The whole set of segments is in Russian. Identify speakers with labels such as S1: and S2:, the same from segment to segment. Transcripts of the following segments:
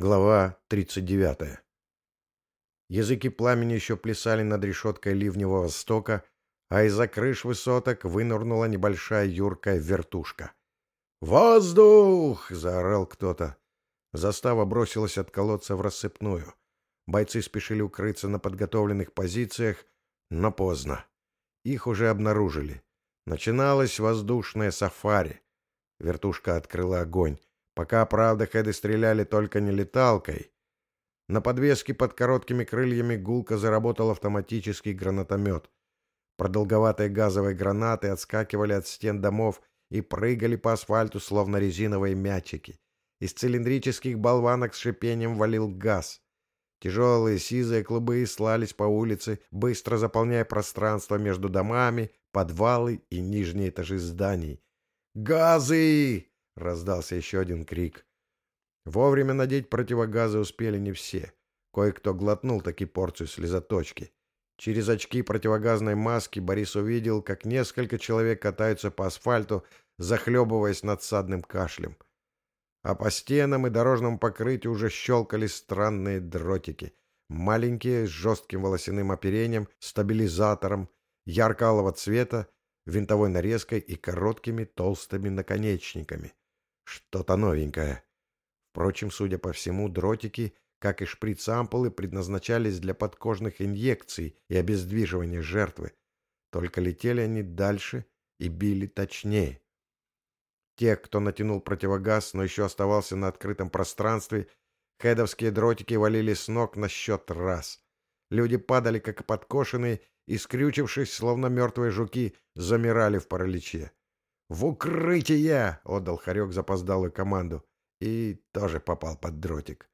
S1: Глава 39. Языки пламени еще плясали над решеткой ливневого стока, а из-за крыш высоток вынырнула небольшая юркая вертушка. «Воздух!» — заорал кто-то. Застава бросилась от колодца в рассыпную. Бойцы спешили укрыться на подготовленных позициях, но поздно. Их уже обнаружили. Начиналось воздушное сафари. Вертушка открыла огонь. Пока, правда, хеды стреляли только не леталкой. На подвеске под короткими крыльями гулко заработал автоматический гранатомет. Продолговатые газовые гранаты отскакивали от стен домов и прыгали по асфальту, словно резиновые мячики. Из цилиндрических болванок с шипением валил газ. Тяжелые сизые клубы слались по улице, быстро заполняя пространство между домами, подвалы и нижние этажи зданий. «Газы!» Раздался еще один крик. Вовремя надеть противогазы успели не все. Кое-кто глотнул таки порцию слезоточки. Через очки противогазной маски Борис увидел, как несколько человек катаются по асфальту, захлебываясь надсадным кашлем. А по стенам и дорожному покрытию уже щелкали странные дротики. Маленькие, с жестким волосяным оперением, стабилизатором, ярко-алого цвета, винтовой нарезкой и короткими толстыми наконечниками. Что-то новенькое. Впрочем, судя по всему, дротики, как и шприц-ампулы, предназначались для подкожных инъекций и обездвиживания жертвы. Только летели они дальше и били точнее. Те, кто натянул противогаз, но еще оставался на открытом пространстве, хедовские дротики валили с ног на счет раз. Люди падали, как подкошенные, и, скрючившись, словно мертвые жуки, замирали в параличе. «В укрытие!» — отдал Харек запоздалую команду. И тоже попал под дротик.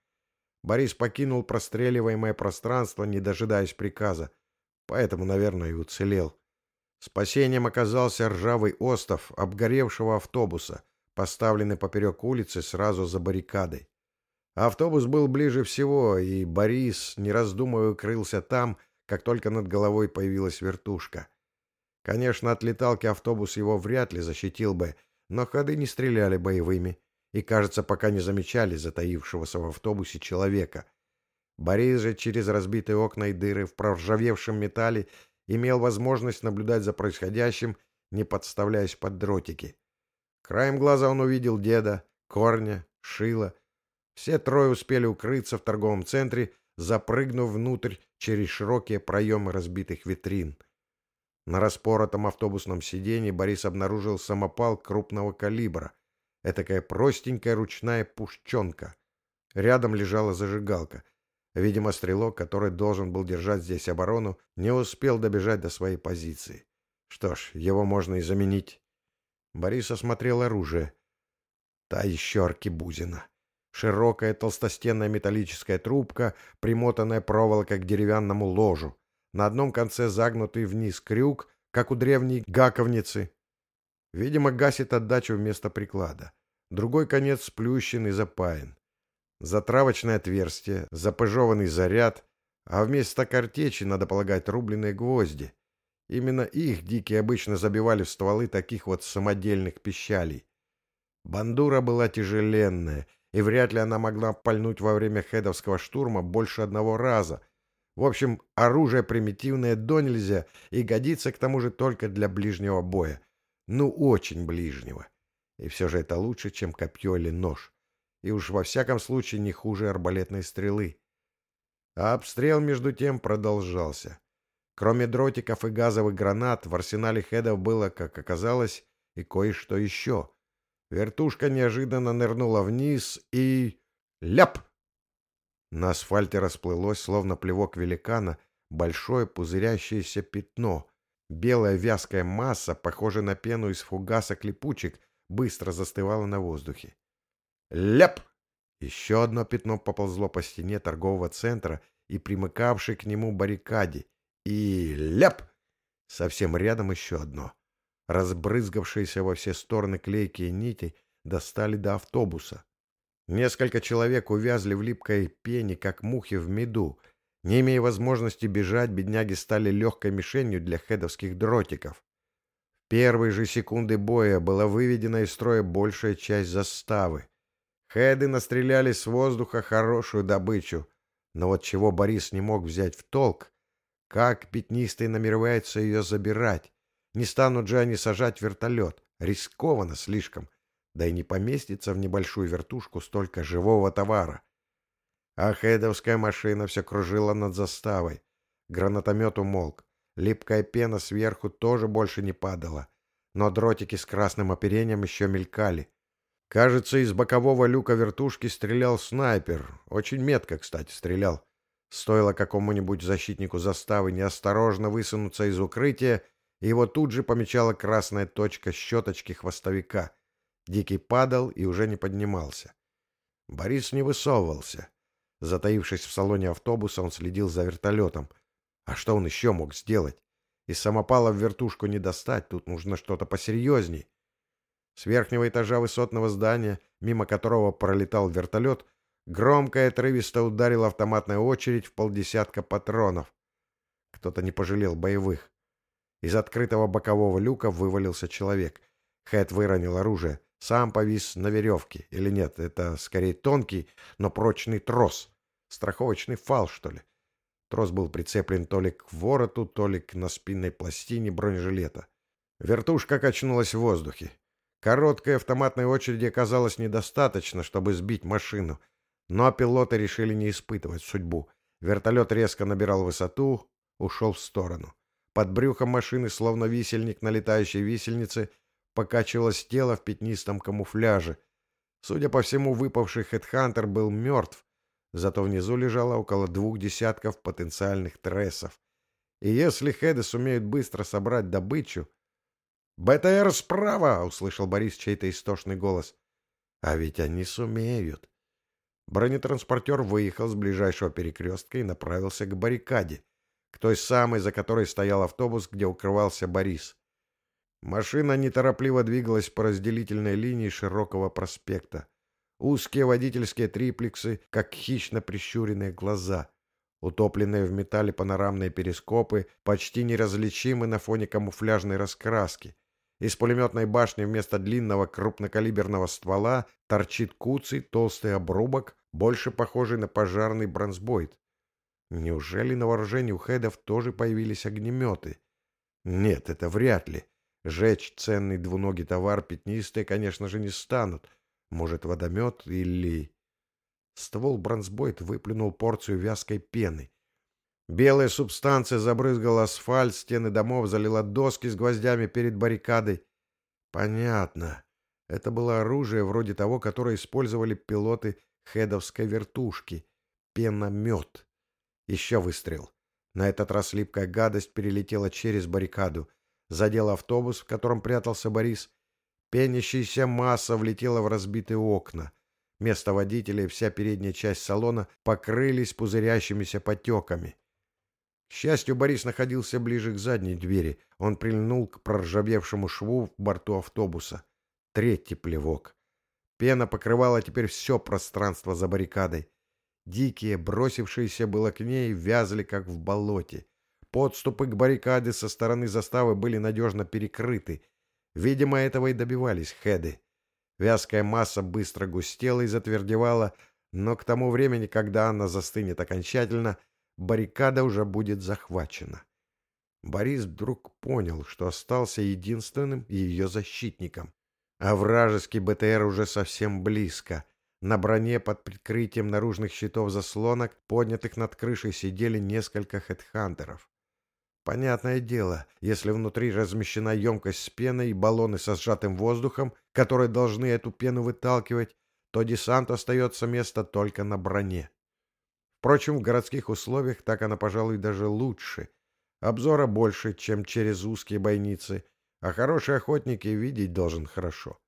S1: Борис покинул простреливаемое пространство, не дожидаясь приказа. Поэтому, наверное, и уцелел. Спасением оказался ржавый остов обгоревшего автобуса, поставленный поперек улицы сразу за баррикадой. Автобус был ближе всего, и Борис, не раздумывая, укрылся там, как только над головой появилась вертушка. Конечно, от леталки автобус его вряд ли защитил бы, но ходы не стреляли боевыми и, кажется, пока не замечали затаившегося в автобусе человека. Борис же через разбитые окна и дыры в проржавевшем металле имел возможность наблюдать за происходящим, не подставляясь под дротики. Краем глаза он увидел деда, корня, шила. Все трое успели укрыться в торговом центре, запрыгнув внутрь через широкие проемы разбитых витрин. На распоротом автобусном сиденье Борис обнаружил самопал крупного калибра. Этакая простенькая ручная пушченка. Рядом лежала зажигалка. Видимо, стрелок, который должен был держать здесь оборону, не успел добежать до своей позиции. Что ж, его можно и заменить. Борис осмотрел оружие. Та еще аркебузина. Широкая толстостенная металлическая трубка, примотанная проволокой к деревянному ложу. На одном конце загнутый вниз крюк, как у древней гаковницы. Видимо, гасит отдачу вместо приклада. Другой конец сплющен и запаян. Затравочное отверстие, запыжеванный заряд, а вместо картечи, надо полагать, рубленые гвозди. Именно их дикие обычно забивали в стволы таких вот самодельных пищалей. Бандура была тяжеленная, и вряд ли она могла пальнуть во время хедовского штурма больше одного раза — в общем, оружие примитивное до нельзя и годится к тому же только для ближнего боя. Ну, очень ближнего. И все же это лучше, чем копье или нож. И уж во всяком случае не хуже арбалетной стрелы. А обстрел, между тем, продолжался. Кроме дротиков и газовых гранат, в арсенале хедов было, как оказалось, и кое-что еще. Вертушка неожиданно нырнула вниз и... Ляп! На асфальте расплылось, словно плевок великана, большое пузырящееся пятно. Белая вязкая масса, похожая на пену из фугаса клепучек, быстро застывала на воздухе. Ляп! Еще одно пятно поползло по стене торгового центра и примыкавшей к нему баррикаде. И ляп! Совсем рядом еще одно. Разбрызгавшиеся во все стороны клейкие нити достали до автобуса. Несколько человек увязли в липкой пене, как мухи в меду. Не имея возможности бежать, бедняги стали легкой мишенью для хедовских дротиков. В первые же секунды боя была выведена из строя большая часть заставы. Хеды настреляли с воздуха хорошую добычу. Но вот чего Борис не мог взять в толк, как пятнистый намеревается ее забирать. Не станут же они сажать вертолет. Рискованно слишком. Да и не поместится в небольшую вертушку столько живого товара. А хедовская машина все кружила над заставой. Гранатомет умолк. Липкая пена сверху тоже больше не падала. Но дротики с красным оперением еще мелькали. Кажется, из бокового люка вертушки стрелял снайпер. Очень метко, кстати, стрелял. Стоило какому-нибудь защитнику заставы неосторожно высунуться из укрытия, его тут же помечала красная точка щеточки хвостовика. Дикий падал и уже не поднимался. Борис не высовывался. Затаившись в салоне автобуса, он следил за вертолетом. А что он еще мог сделать? Из самопала в вертушку не достать, тут нужно что-то посерьезней. С верхнего этажа высотного здания, мимо которого пролетал вертолет, громко и отрывисто ударила автоматная очередь в полдесятка патронов. Кто-то не пожалел боевых. Из открытого бокового люка вывалился человек. Хэт выронил оружие. Сам повис на веревке. Или нет, это скорее тонкий, но прочный трос. Страховочный фал, что ли. Трос был прицеплен то ли к вороту, то ли к наспинной пластине бронежилета. Вертушка качнулась в воздухе. Короткой автоматной очереди оказалось недостаточно, чтобы сбить машину. Но пилоты решили не испытывать судьбу. Вертолет резко набирал высоту, ушел в сторону. Под брюхом машины, словно висельник на летающей висельнице, покачивалось тело в пятнистом камуфляже. Судя по всему, выпавший хедхантер был мертв, зато внизу лежало около двух десятков потенциальных трессов. И если хеды сумеют быстро собрать добычу... «БТР справа!» — услышал Борис чей-то истошный голос. «А ведь они сумеют!» Бронетранспортер выехал с ближайшего перекрестка и направился к баррикаде к той самой, за которой стоял автобус, где укрывался Борис. Машина неторопливо двигалась по разделительной линии широкого проспекта. Узкие водительские триплексы, как хищно прищуренные глаза. Утопленные в металле панорамные перископы почти неразличимы на фоне камуфляжной раскраски. Из пулеметной башни вместо длинного крупнокалиберного ствола торчит куцый толстый обрубок, больше похожий на пожарный бронзбойт. Неужели на вооружении у хедов тоже появились огнеметы? Нет, это вряд ли. Жечь ценный двуногий товар пятнистые, конечно же, не станут. Может, водомет или... Ствол бронзбойт выплюнул порцию вязкой пены. Белая субстанция забрызгала асфальт, стены домов залила доски с гвоздями перед баррикадой. Понятно. Это было оружие вроде того, которое использовали пилоты хедовской вертушки. Пеномет. Еще выстрел. На этот раз липкая гадость перелетела через баррикаду, задела автобус, в котором прятался Борис. Пенящаяся масса влетела в разбитые окна. Место водителя и вся передняя часть салона покрылись пузырящимися потеками. К счастью, Борис находился ближе к задней двери. Он прильнул к проржавевшему шву в борту автобуса. Третий плевок. Пена покрывала теперь все пространство за баррикадой. Дикие, бросившиеся было к ней, вязли, как в болоте. Подступы к баррикаде со стороны заставы были надежно перекрыты. Видимо, этого и добивались хеды. Вязкая масса быстро густела и затвердевала, но к тому времени, когда она застынет окончательно, баррикада уже будет захвачена. Борис вдруг понял, что остался единственным ее защитником. А вражеский БТР уже совсем близко — на броне под прикрытием наружных щитов заслонок, поднятых над крышей, сидели несколько хедхантеров. Понятное дело, если внутри размещена емкость с пеной и баллоны со сжатым воздухом, которые должны эту пену выталкивать, то десанту остается место только на броне. Впрочем, в городских условиях так она, пожалуй, даже лучше. Обзора больше, чем через узкие бойницы, а хороший охотник и видеть должен хорошо.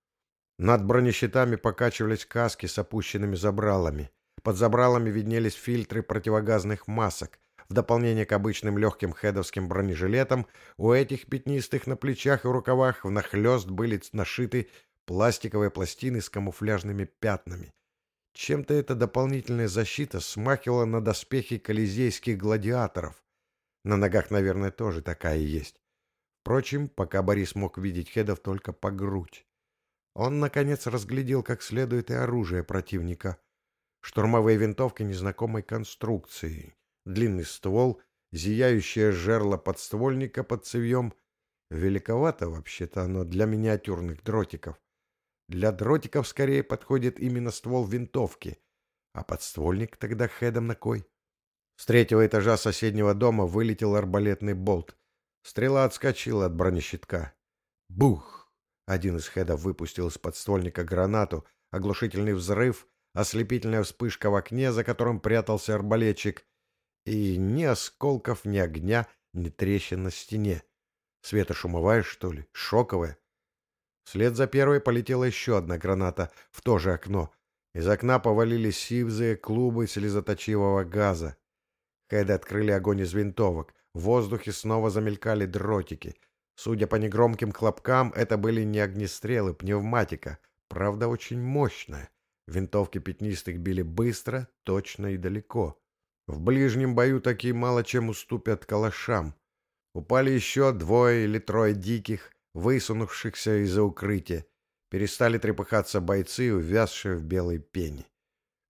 S1: Над бронещитами покачивались каски с опущенными забралами. Под забралами виднелись фильтры противогазных масок. В дополнение к обычным легким хедовским бронежилетам у этих пятнистых на плечах и рукавах внахлёст были нашиты пластиковые пластины с камуфляжными пятнами. Чем-то эта дополнительная защита смахивала на доспехи колизейских гладиаторов. На ногах, наверное, тоже такая есть. Впрочем, пока Борис мог видеть хедов только по грудь. Он, наконец, разглядел как следует и оружие противника. Штурмовые винтовки незнакомой конструкции, длинный ствол, зияющее жерло подствольника под цевьем. Великовато вообще-то оно для миниатюрных дротиков. Для дротиков скорее подходит именно ствол винтовки, а подствольник тогда хедом на кой? С третьего этажа соседнего дома вылетел арбалетный болт. Стрела отскочила от бронещитка. Бух! Один из хедов выпустил из подствольника гранату, оглушительный взрыв, ослепительная вспышка в окне, за которым прятался арбалетчик, и ни осколков, ни огня, ни трещин на стене. Светошумовая, что ли? Шоковая? Вслед за первой полетела еще одна граната в то же окно. Из окна повалились сивзые клубы слезоточивого газа. Хеды открыли огонь из винтовок. В воздухе снова замелькали дротики. Судя по негромким хлопкам, это были не огнестрелы, пневматика. Правда, очень мощная. Винтовки пятнистых били быстро, точно и далеко. В ближнем бою такие мало чем уступят калашам. Упали еще двое или трое диких, высунувшихся из-за укрытия. Перестали трепыхаться бойцы, увязшие в белой пене.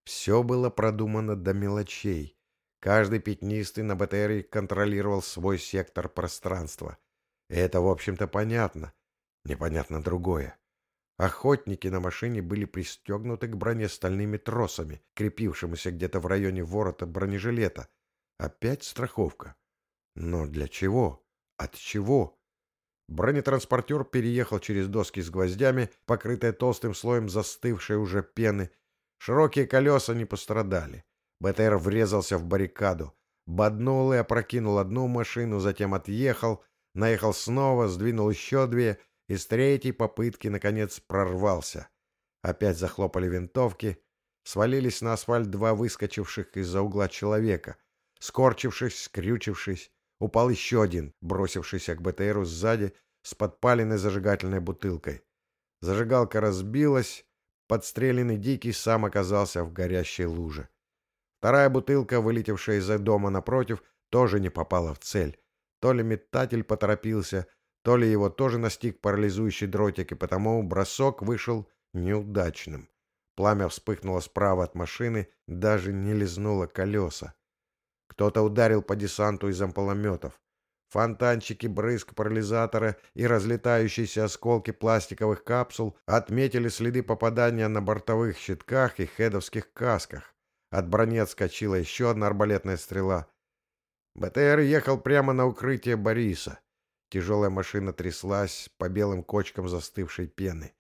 S1: Все было продумано до мелочей. Каждый пятнистый на БТРе контролировал свой сектор пространства. И это, в общем-то, понятно. Непонятно другое. Охотники на машине были пристегнуты к броне стальными тросами, крепившимися где-то в районе ворота бронежилета. Опять страховка. Но для чего? От чего? Бронетранспортер переехал через доски с гвоздями, покрытые толстым слоем застывшей уже пены. Широкие колеса не пострадали. БТР врезался в баррикаду. Боднул и опрокинул одну машину, затем отъехал, наехал снова, сдвинул еще две и с третьей попытки, наконец, прорвался. Опять захлопали винтовки. Свалились на асфальт два выскочивших из-за угла человека. Скорчившись, скрючившись, упал еще один, бросившийся к БТРу сзади с подпаленной зажигательной бутылкой. Зажигалка разбилась, подстреленный Дикий сам оказался в горящей луже. Вторая бутылка, вылетевшая из-за дома напротив, тоже не попала в цель. То ли метатель поторопился, то ли его тоже настиг парализующий дротик, и потому бросок вышел неудачным. Пламя вспыхнуло справа от машины, даже не лизнуло колеса. Кто-то ударил по десанту из ампулометов. Фонтанчики брызг парализатора и разлетающиеся осколки пластиковых капсул отметили следы попадания на бортовых щитках и хедовских касках. От брони отскочила еще одна арбалетная стрела. БТР ехал прямо на укрытие Бориса. Тяжелая машина тряслась по белым кочкам застывшей пены.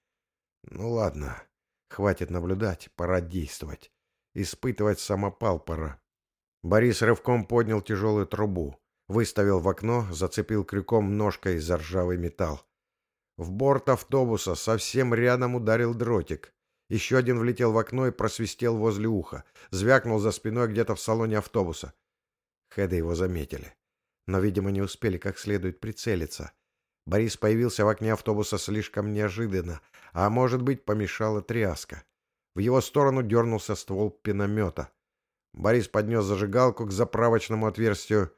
S1: Ну ладно, хватит наблюдать, пора действовать. Испытывать самопал пора. Борис рывком поднял тяжелую трубу, выставил в окно, зацепил крюком ножкой за ржавый металл. В борт автобуса совсем рядом ударил дротик. Еще один влетел в окно и просвистел возле уха. Звякнул за спиной где-то в салоне автобуса. Хеды его заметили. Но, видимо, не успели как следует прицелиться. Борис появился в окне автобуса слишком неожиданно, а, может быть, помешала тряска. В его сторону дернулся ствол пиномета. Борис поднес зажигалку к заправочному отверстию.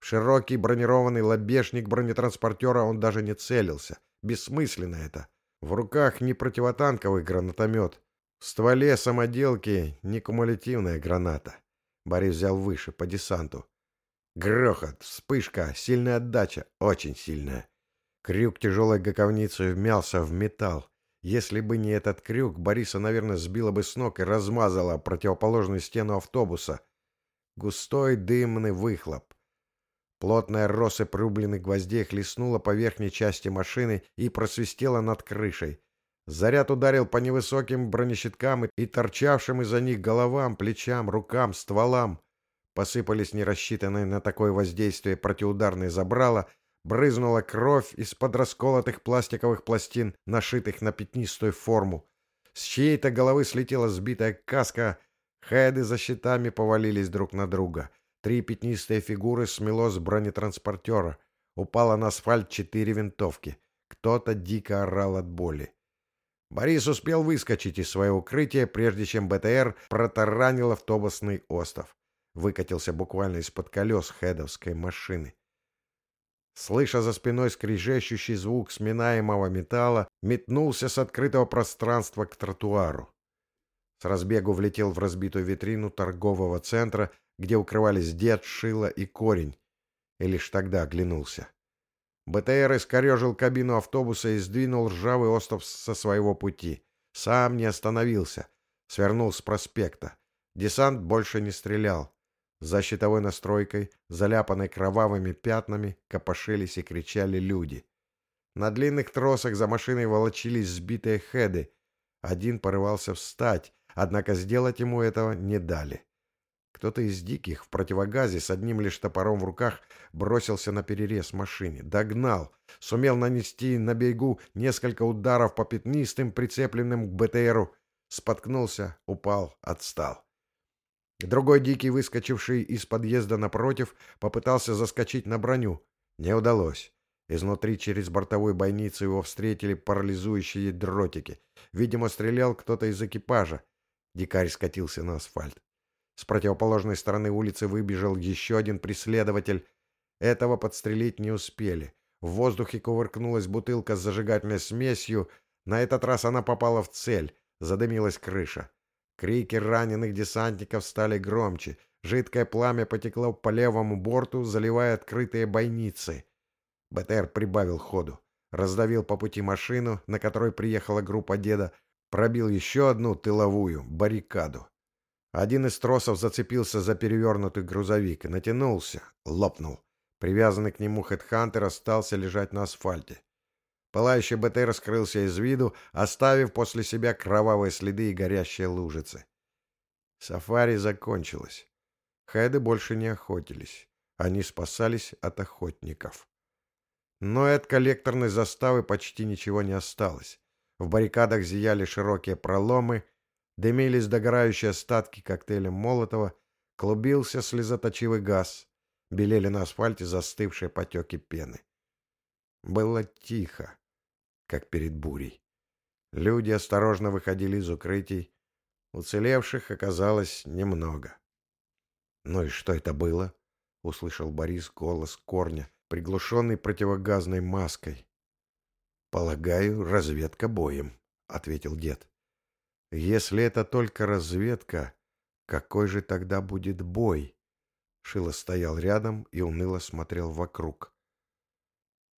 S1: В широкий бронированный лобешник бронетранспортера он даже не целился. Бессмысленно это. В руках не противотанковый гранатомет. В стволе самоделки не кумулятивная граната. Борис взял выше, по десанту. Грохот, вспышка, сильная отдача, очень сильная. Крюк тяжелой гаковницы вмялся в металл. Если бы не этот крюк, Бориса, наверное, сбило бы с ног и размазало противоположную стену автобуса. Густой дымный выхлоп. Плотная россыпь рубленых гвоздей хлестнула по верхней части машины и просвистела над крышей. Заряд ударил по невысоким бронещиткам и торчавшим из-за них головам, плечам, рукам, стволам. Посыпались нерассчитанные на такое воздействие протиударные забрала, брызнула кровь из-под расколотых пластиковых пластин, нашитых на пятнистую форму. С чьей-то головы слетела сбитая каска, хеды за щитами повалились друг на друга. Три пятнистые фигуры смело с бронетранспортера. Упало на асфальт четыре винтовки. Кто-то дико орал от боли. Борис успел выскочить из своего укрытия, прежде чем БТР протаранил автобусный остров. Выкатился буквально из-под колес хедовской машины. слыша за спиной скрежещущий звук сминаемого металла, метнулся с открытого пространства к тротуару. С разбегу влетел в разбитую витрину торгового центра, где укрывались дед, шило и корень, и лишь тогда оглянулся. БТР искорежил кабину автобуса и сдвинул ржавый остов со своего пути. Сам не остановился. Свернул с проспекта. Десант больше не стрелял. За щитовой настройкой, заляпанной кровавыми пятнами, копошились и кричали люди. На длинных тросах за машиной волочились сбитые хеды. Один порывался встать, однако сделать ему этого не дали. Кто-то из диких в противогазе с одним лишь топором в руках бросился на перерез машине, догнал, сумел нанести на бегу несколько ударов по пятнистым, прицепленным к БТРу, споткнулся, упал, отстал. Другой дикий, выскочивший из подъезда напротив, попытался заскочить на броню. Не удалось. Изнутри через бортовую бойницу его встретили парализующие дротики. Видимо, стрелял кто-то из экипажа. Дикарь скатился на асфальт. С противоположной стороны улицы выбежал еще один преследователь. Этого подстрелить не успели. В воздухе кувыркнулась бутылка с зажигательной смесью. На этот раз она попала в цель. Задымилась крыша. Крики раненых десантников стали громче. Жидкое пламя потекло по левому борту, заливая открытые бойницы. БТР прибавил ходу. Раздавил по пути машину, на которой приехала группа деда, пробил еще одну тыловую баррикаду. Один из тросов зацепился за перевернутый грузовик натянулся, лопнул. Привязанный к нему хедхантер остался лежать на асфальте. Пылающий БТР скрылся из виду, оставив после себя кровавые следы и горящие лужицы. Сафари закончилось. Хеды больше не охотились. Они спасались от охотников. Но и от коллекторной заставы почти ничего не осталось. В баррикадах зияли широкие проломы, дымились догорающие остатки коктейля Молотова, клубился слезоточивый газ, белели на асфальте застывшие потеки пены. Было тихо, как перед бурей. Люди осторожно выходили из укрытий. Уцелевших оказалось немного. «Ну и что это было?» — услышал Борис голос корня, приглушенный противогазной маской. «Полагаю, разведка боем», — ответил дед. «Если это только разведка, какой же тогда будет бой?» Шило стоял рядом и уныло смотрел вокруг.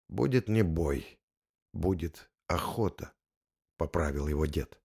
S1: «Будет не бой, будет охота», — поправил его дед.